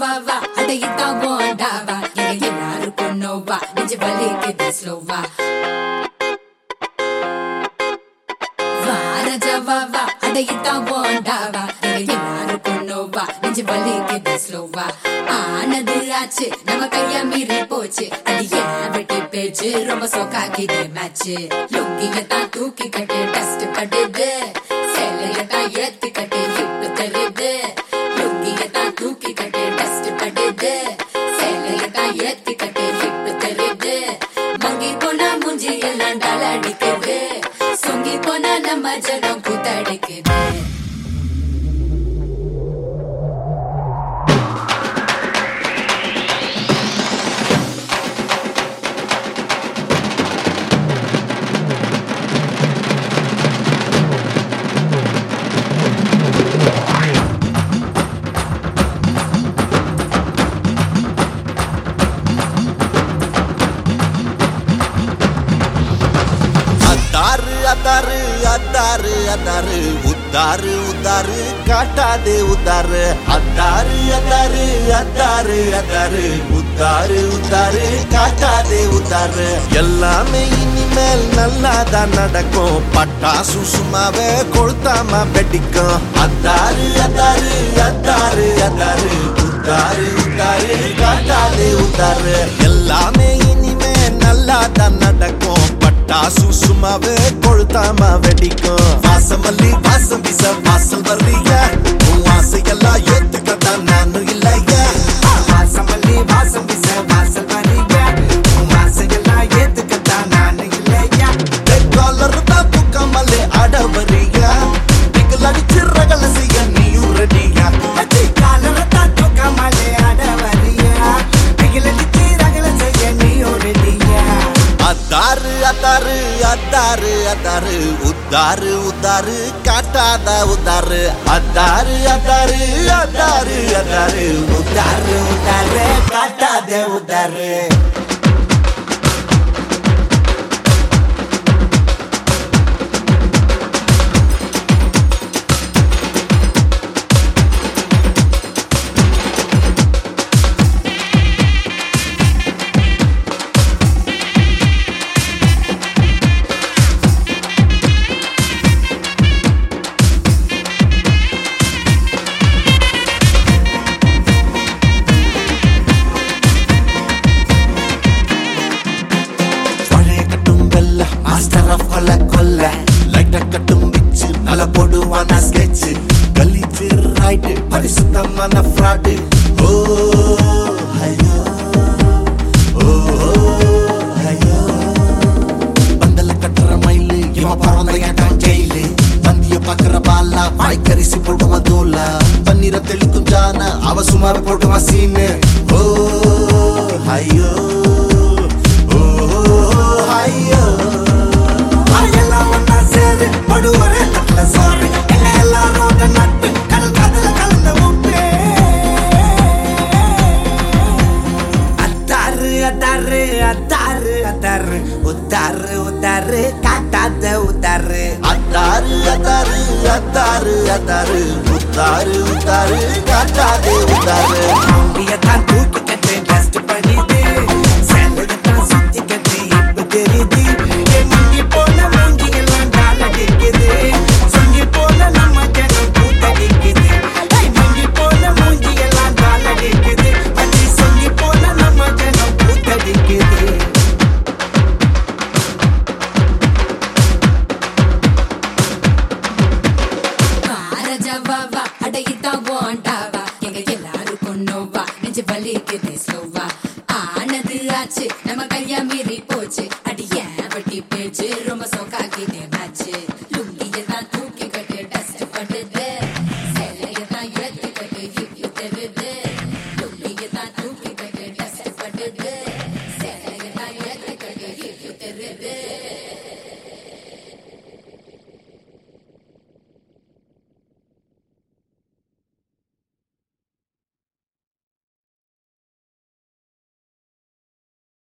வா அடையித்தான் போண்டாவா எனக்கு எல்லாருக்கும் நோவா நெஞ்சு வலிக்குது ஸ்லோவா. வார ஜவாவா அடையித்தான் போண்டாவா எனக்கு எல்லாருக்கும் நோவா நெஞ்சு வலிக்குது ஸ்லோவா. ஆனது ஆச்சு. நம்ம கைய மீறி போச்சு. அது ஏன் வெட்டி பேச்சு. ரொம்ப சோக்காக்கிது மேட்ச் லுங்கிய தான் தூக்கி கட்டு டஸ்ட் கட்டுது சேலைய தான் ஏத்தி கட்டு. ஹிப் தெரியுது கட்டுது சேலைய தான் ஏத்தி கட்டு ஹிப் மங்கி போனா மூஞ்சி எல்லாம் டால அடிக்குது சொங்கி போனா நம்ம ஜனம் கூத்தடிக்குது. அத்தாரு அத்தாரு அத்தாரு உத்தாரு உத்தாரு காட்டாதே உத்தாரு அத்தாரு அத்தாரு அத்தாரு அத்தாரு உத்தாரு உத்தாரு காட்டாதே உத்தாரு எல்லாமே இனிமேல் நல்லாதான் நடக்கும். பட்டாசு சும்மாவே கொளுத்தாம வெடிக்கும். அத்தாரு அத்தாரு அத்தாரு அத்தாரு உத்தாரு உத்தாரு காட்டாதே உத்தாரு எல்லாமே கொளுத்தாம வெடிக்கும். வாசம் வாசமல்லி வாசம் வீச வாசல் வர்றீங்க. உன் ஆசையெல்லாம் ஏத்துக்கத்தான் நானும் இல்லையா. வாசமல்லி வாசம் வீச வாசல் வரியா உன் ஆசையெல்லாம் ஏத்துக்கத்தான் நானு இல்லையா. காலர் தான் தூக்காமலே ஆட வரியா நீங்கள் அடிச்சு ரகல செய்ய நீயும் ரெடியா? அத்தாரு அத்தாரு அத்தாரு அத்தாரு உத்தாரு உத்தாரு காட்டாத உத்தாரு. அத்தாரு அத்தாரு அத்தாரு அத்தாரு உத்தாரு உத்தாரு காட்டாத உத்தாரு. லைட்ட கட்டும் பிச்சு நல்ல போடுவான ஸ்கெட்ச் கலி பேர் ரைட்டு பரிசுத்தமான ஃப்ராடு ஓ ஐயோ. ஓ ஐயோ. பந்தல கட்டுற மயிலு இவன் பிறந்த ஜெயிலு. பந்திய பாக்குற பாலா வாய்க்கரிசி போடுவான் தோலா பன்னீரை தெளிக்கும் ஜான அவ சுமார போடுவான் சீனு. ஓ அத்தாரு அத்தாரு உத்தாரு உத்தாரு காட்டாத உத்தாரு அத்தாரு அத்தாரு அத்தாரு அத்தாரு உத்தாரு உத்தாரு காட்டாதே உத்தாரு